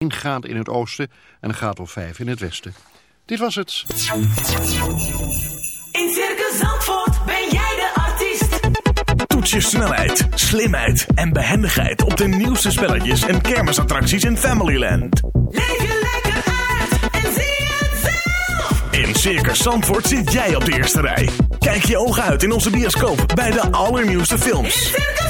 1 graad in het oosten en een graad of 5 in het westen. Dit was het. In Circus Zandvoort ben jij de artiest. Toets je snelheid, slimheid en behendigheid op de nieuwste spelletjes en kermisattracties in Familyland. Leef je lekker uit en zie het zelf. In Circus Zandvoort zit jij op de eerste rij. Kijk je ogen uit in onze bioscoop bij de allernieuwste In films. Circus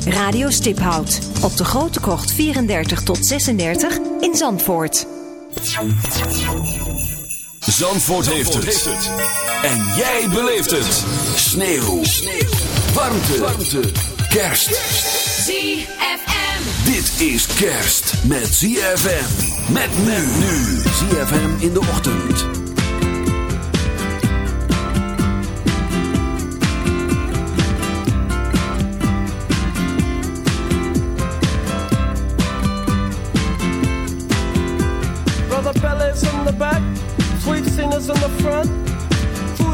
Radio Stiphout op de Grote Krocht 34 tot 36 in Zandvoort. Zandvoort, heeft, het. En jij beleeft het. Sneeuw. Warmte. Warmte. Kerst. ZFM. Dit is kerst met ZFM. Met men nu. ZFM in de ochtend.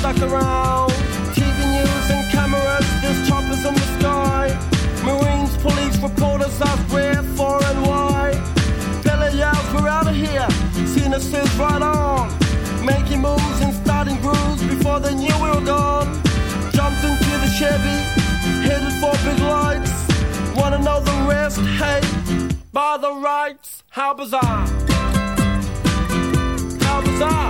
Stuck around. TV news and the rights, how bizarre! How bizarre!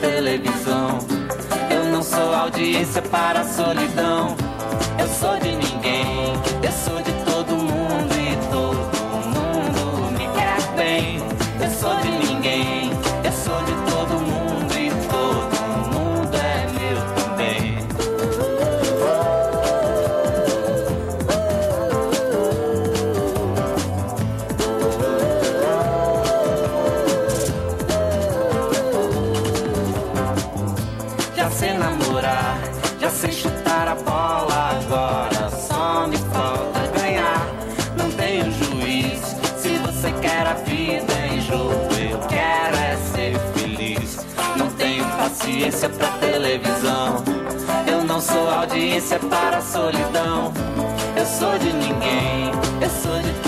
televisão. Eu não sou audiência para a solidão. Eu sou de ninguém. consciência para a solidão. Eu sou de ninguém, eu sou de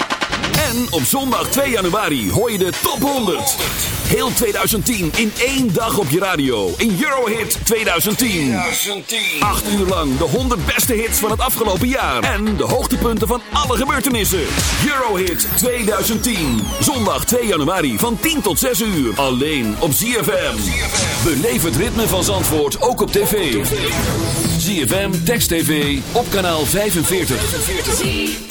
En op zondag 2 januari hoor je de top 100. Heel 2010 in één dag op je radio. In Eurohit 2010. 8 uur lang de 100 beste hits van het afgelopen jaar. En de hoogtepunten van alle gebeurtenissen. Eurohit 2010. Zondag 2 januari van 10 tot 6 uur. Alleen op ZFM. Beleef het ritme van Zandvoort ook op tv. ZFM Text TV op kanaal 45.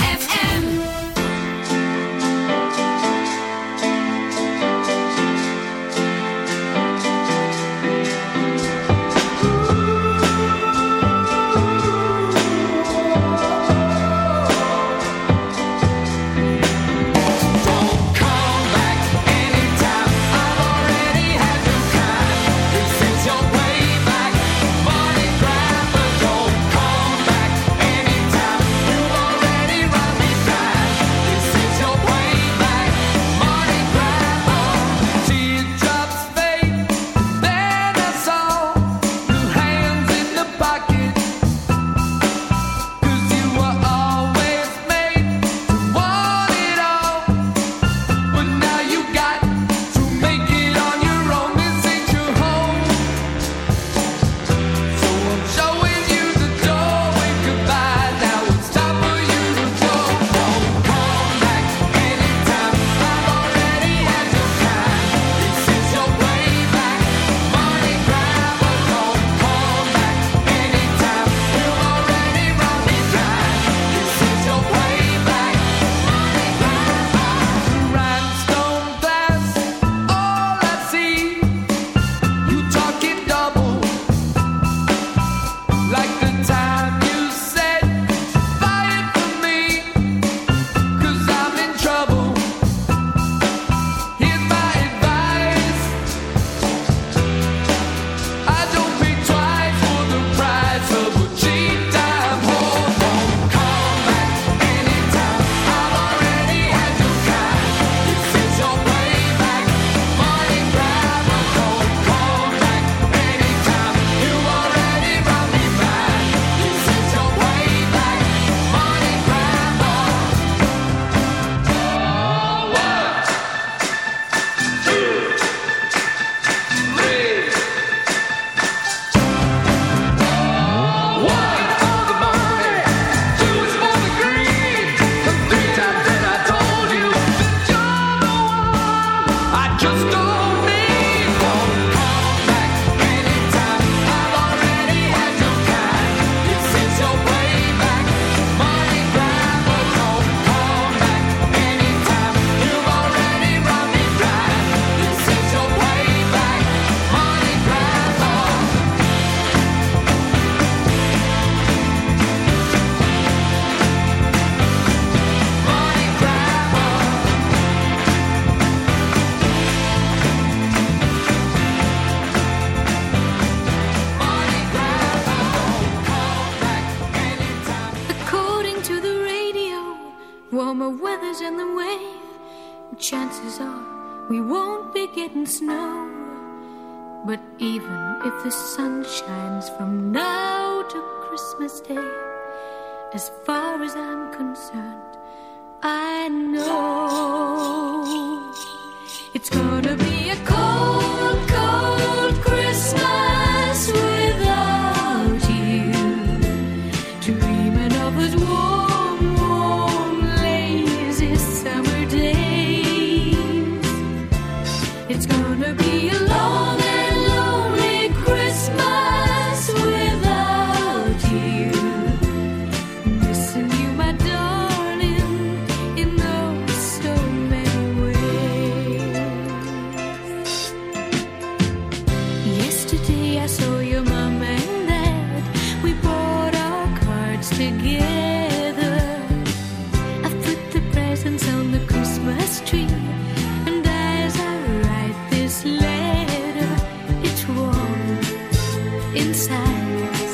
Bye.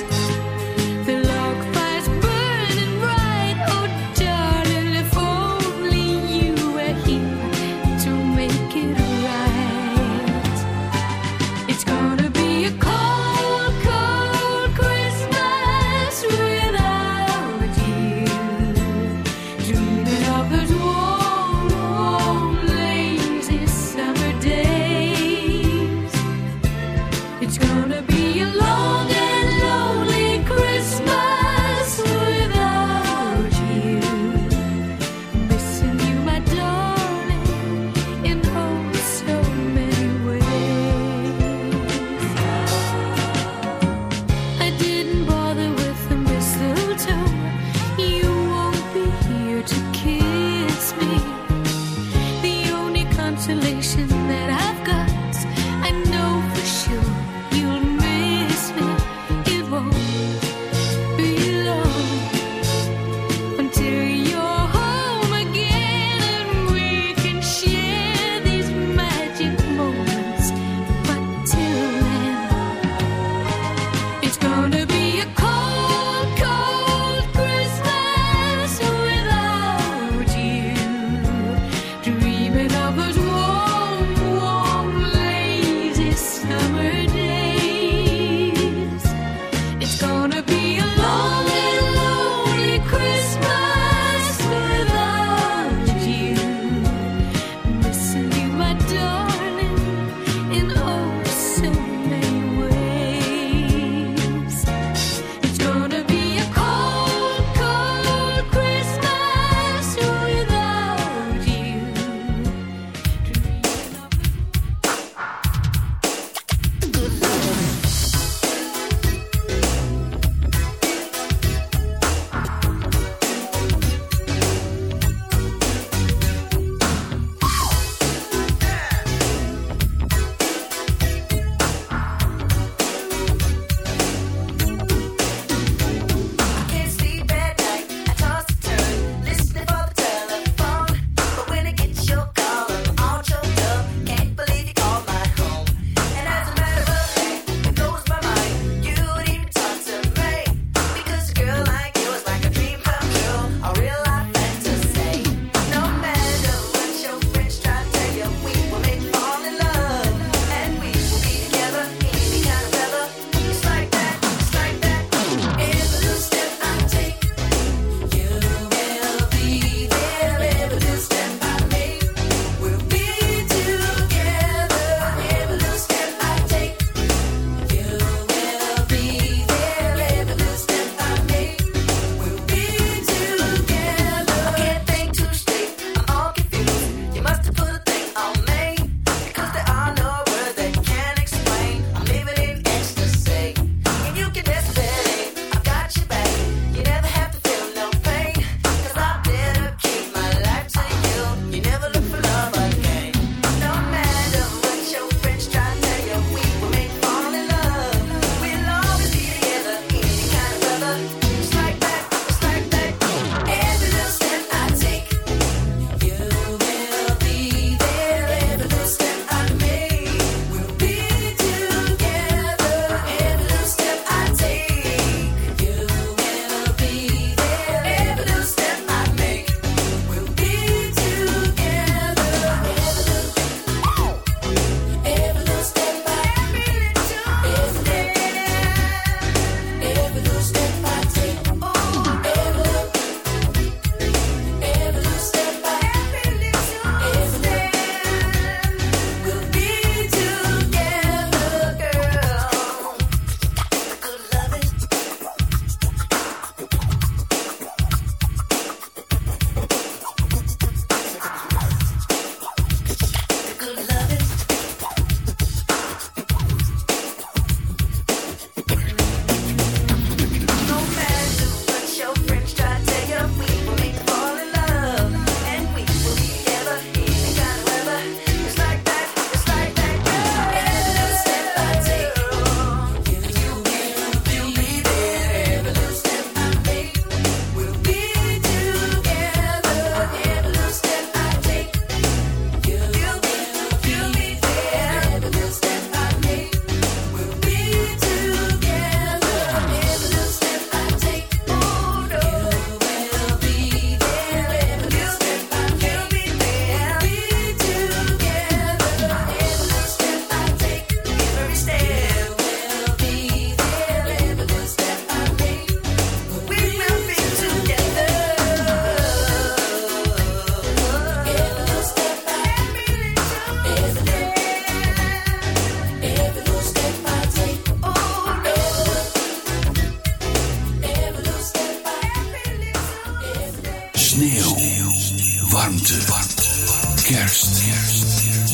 kerst.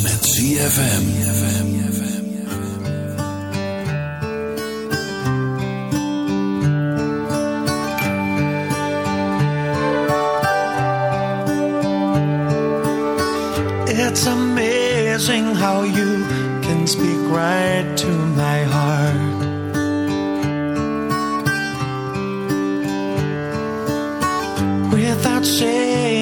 Met ZFM. It's amazing how you can speak right to my heart. Without saying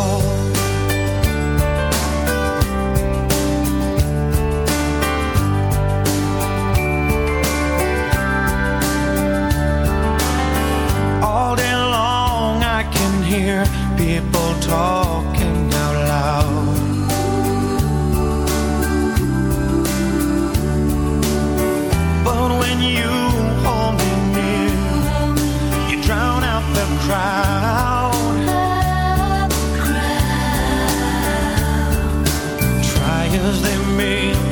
as they mean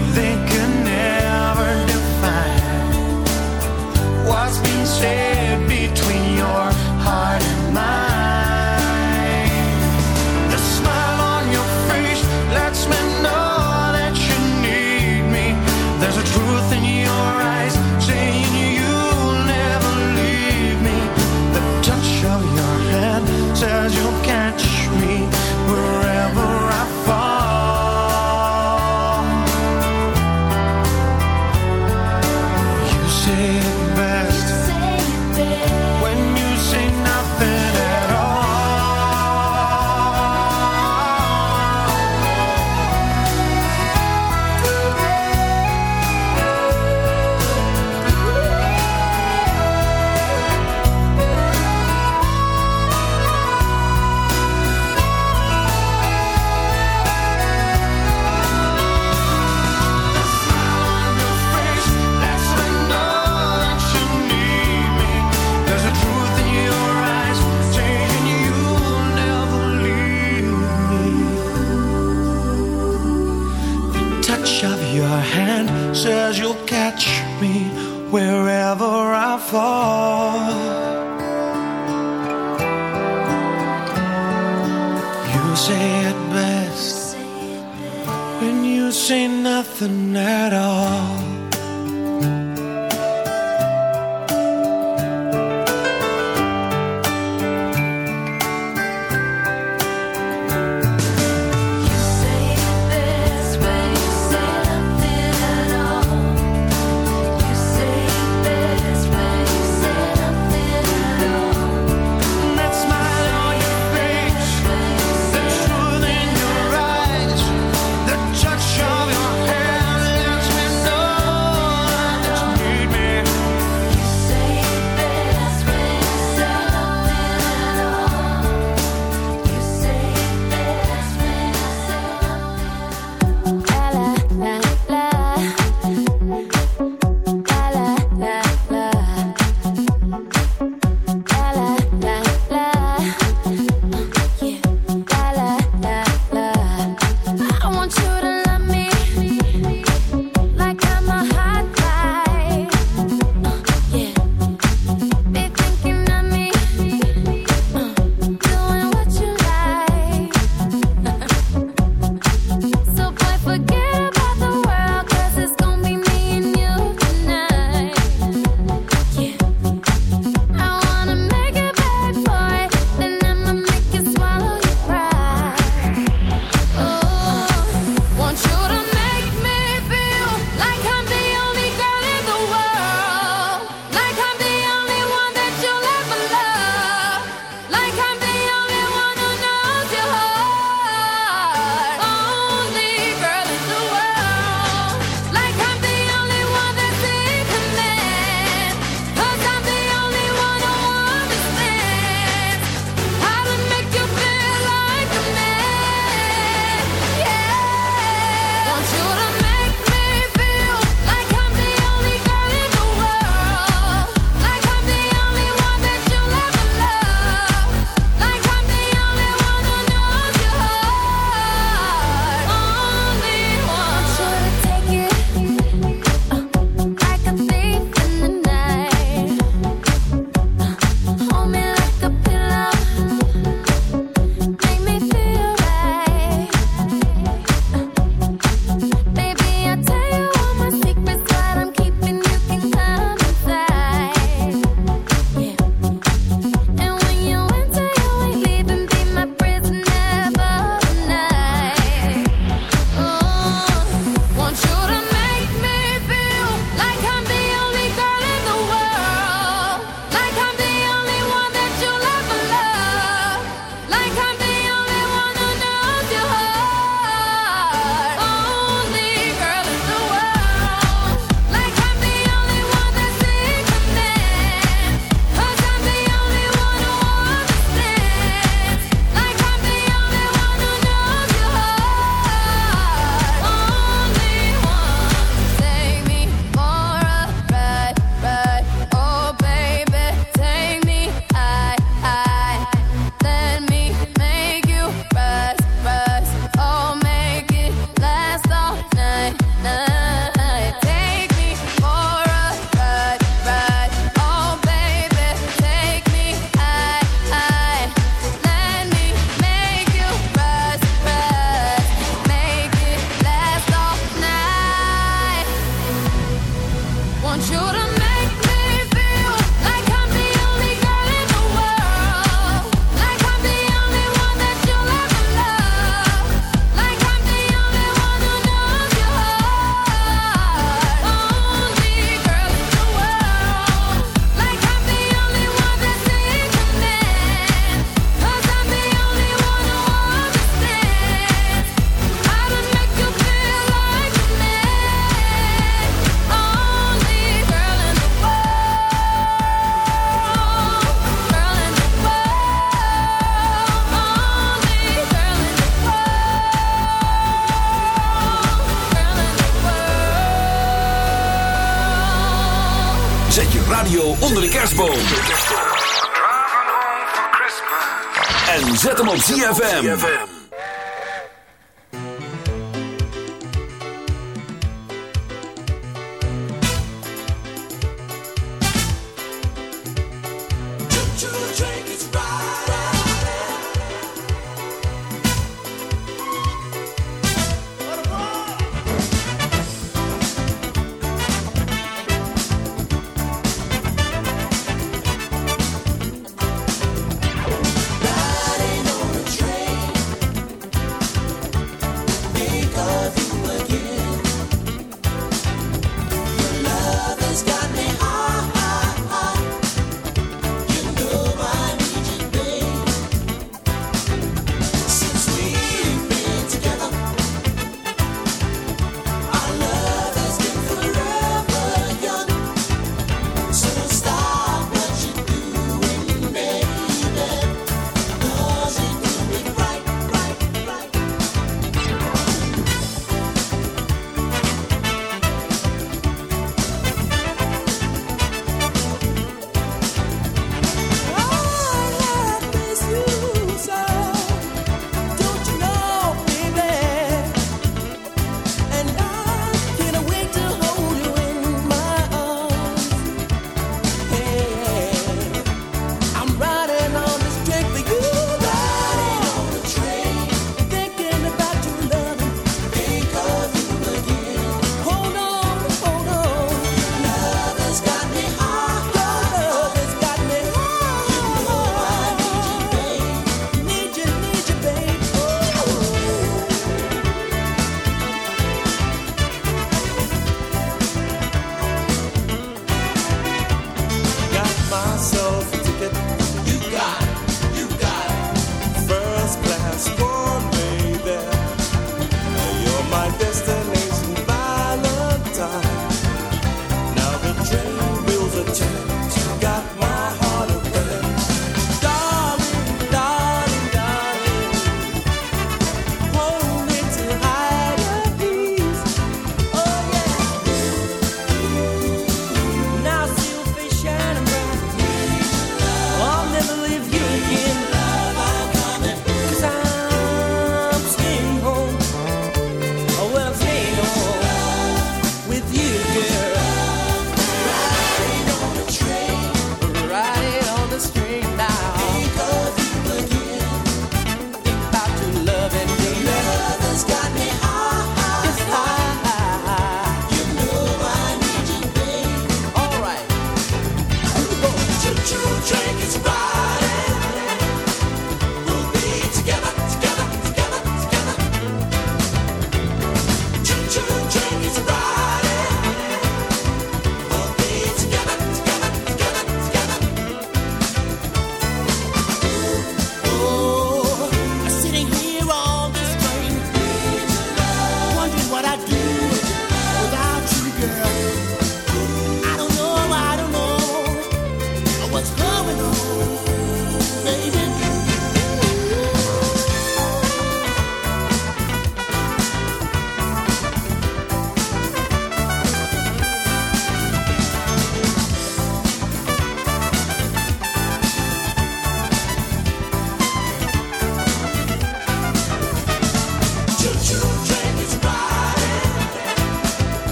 ZFM.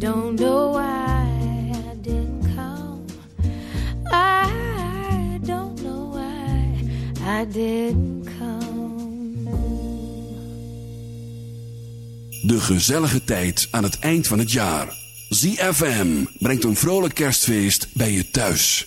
Don't know why I didn't come. I don't know why I didn't come. De gezellige tijd aan het eind van het jaar. ZFM brengt een vrolijk kerstfeest bij je thuis.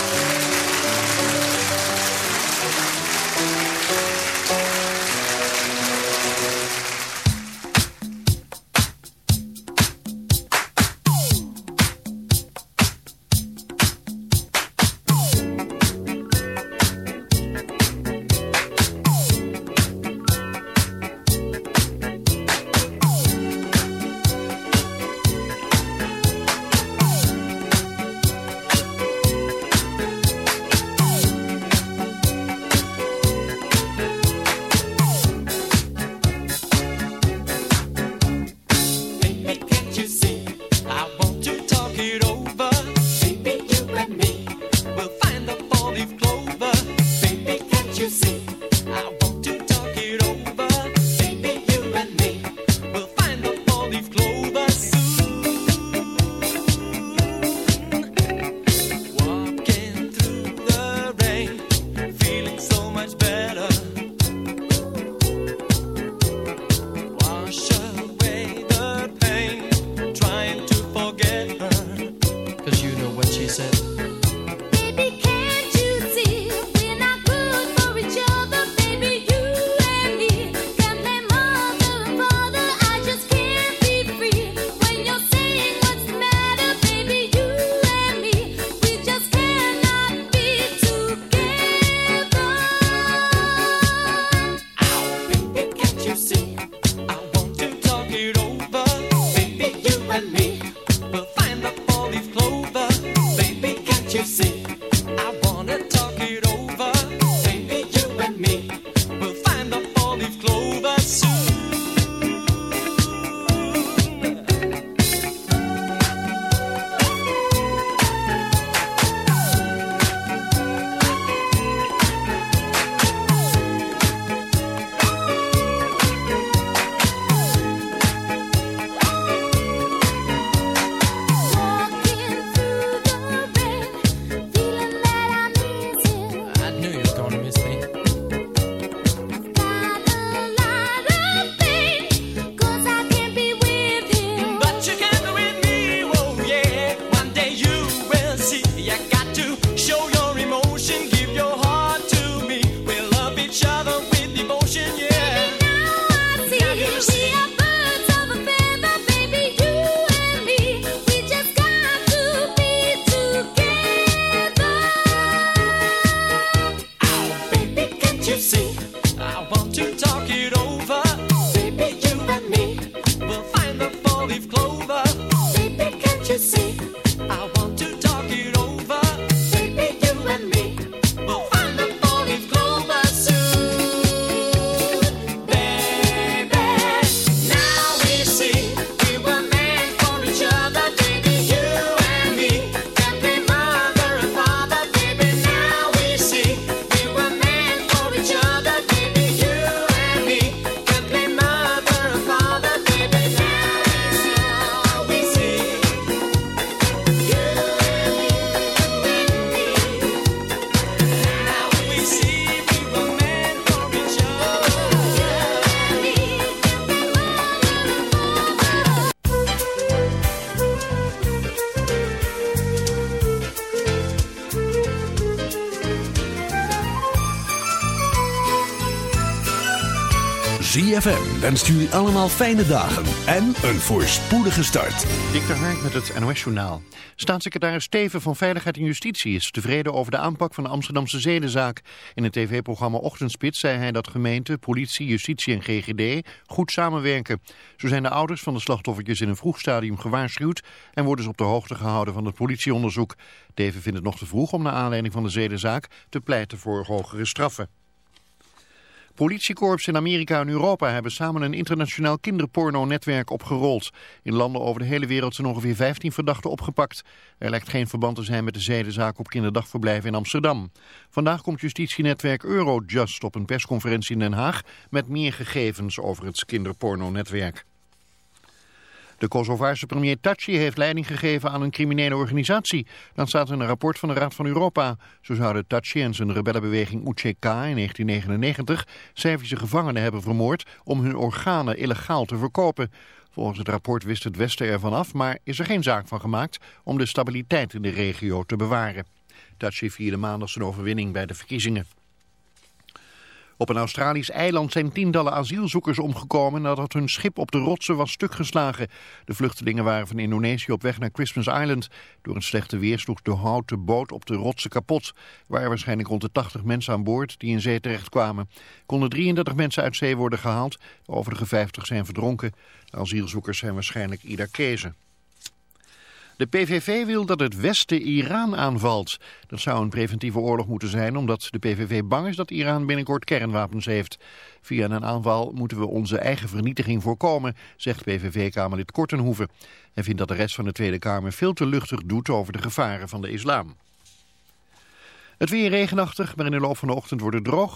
Wenst jullie allemaal fijne dagen en een voorspoedige start. Dik de met het NOS-journaal. Staatssecretaris Steven van Veiligheid en Justitie is tevreden over de aanpak van de Amsterdamse zedenzaak. In het tv-programma Ochtendspits zei hij dat gemeente, politie, justitie en GGD goed samenwerken. Zo zijn de ouders van de slachtoffertjes in een vroeg stadium gewaarschuwd en worden ze op de hoogte gehouden van het politieonderzoek. Steven vindt het nog te vroeg om naar aanleiding van de zedenzaak te pleiten voor hogere straffen. Politiekorps in Amerika en Europa hebben samen een internationaal kinderporno-netwerk opgerold. In landen over de hele wereld zijn ongeveer 15 verdachten opgepakt. Er lijkt geen verband te zijn met de zedenzaak op kinderdagverblijven in Amsterdam. Vandaag komt justitienetwerk Eurojust op een persconferentie in Den Haag met meer gegevens over het kinderporno-netwerk. De Kosovaarse premier Taci heeft leiding gegeven aan een criminele organisatie. Dat staat in een rapport van de Raad van Europa. Zo zouden Taci en zijn rebellenbeweging UCK in 1999 Servische gevangenen hebben vermoord om hun organen illegaal te verkopen. Volgens het rapport wist het Westen ervan af, maar is er geen zaak van gemaakt om de stabiliteit in de regio te bewaren. Taci vierde maandag zijn overwinning bij de verkiezingen. Op een Australisch eiland zijn tientallen asielzoekers omgekomen nadat hun schip op de rotsen was stukgeslagen. De vluchtelingen waren van Indonesië op weg naar Christmas Island. Door een slechte weer sloeg de houten boot op de rotsen kapot. Er waren waarschijnlijk rond de 80 mensen aan boord die in zee terechtkwamen. Konden 33 mensen uit zee worden gehaald. De overige 50 zijn verdronken. De asielzoekers zijn waarschijnlijk Irakezen. De PVV wil dat het Westen Iran aanvalt. Dat zou een preventieve oorlog moeten zijn omdat de PVV bang is dat Iran binnenkort kernwapens heeft. Via een aanval moeten we onze eigen vernietiging voorkomen, zegt PVV-kamerlid Kortenhoeven. Hij vindt dat de rest van de Tweede Kamer veel te luchtig doet over de gevaren van de islam. Het weer regenachtig, maar in de loop van de ochtend wordt het droog.